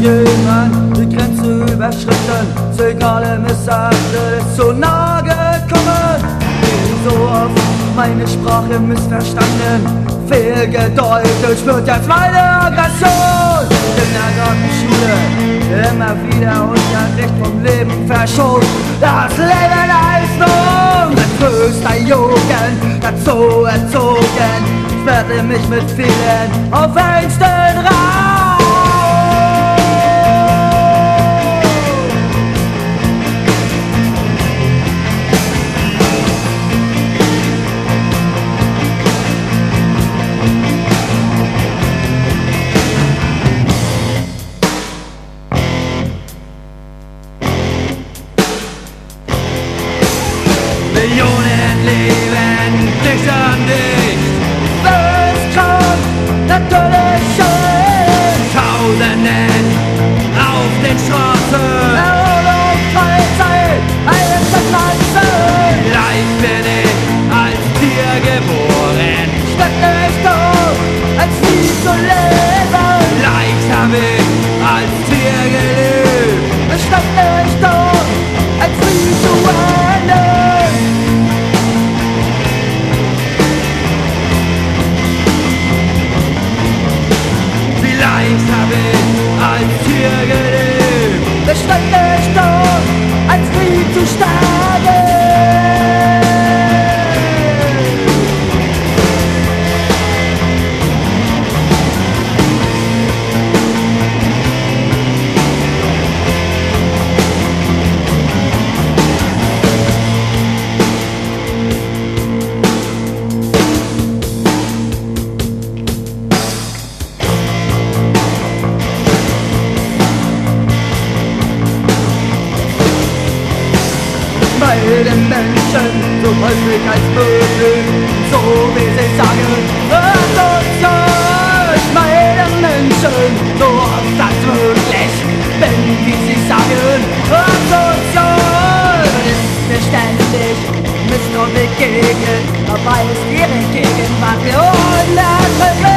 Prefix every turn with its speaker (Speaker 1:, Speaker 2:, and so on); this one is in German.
Speaker 1: jemand die Grenze überschritten, zu egal Missachtet ist so nah gekommen. Wie so oft meine Sprache missverstanden, fehlgedeutet wird jetzt meine Aggression. In der Gartenschule immer wieder Unterricht vom Leben verschont. Das Leben heißt nun mit höchster Jugend dazu erzogen. Ich werde mich mit vielen auf engsten Raum. Menschen so häufig als möglich, so wie sie sagen, hört uns euch, meine Menschen, so oft als möglich, wenn wie sie sagen, hört uns euch. Ist mir müssen nur begegnen, aber ist ihre Gegenwart wir unerträglich.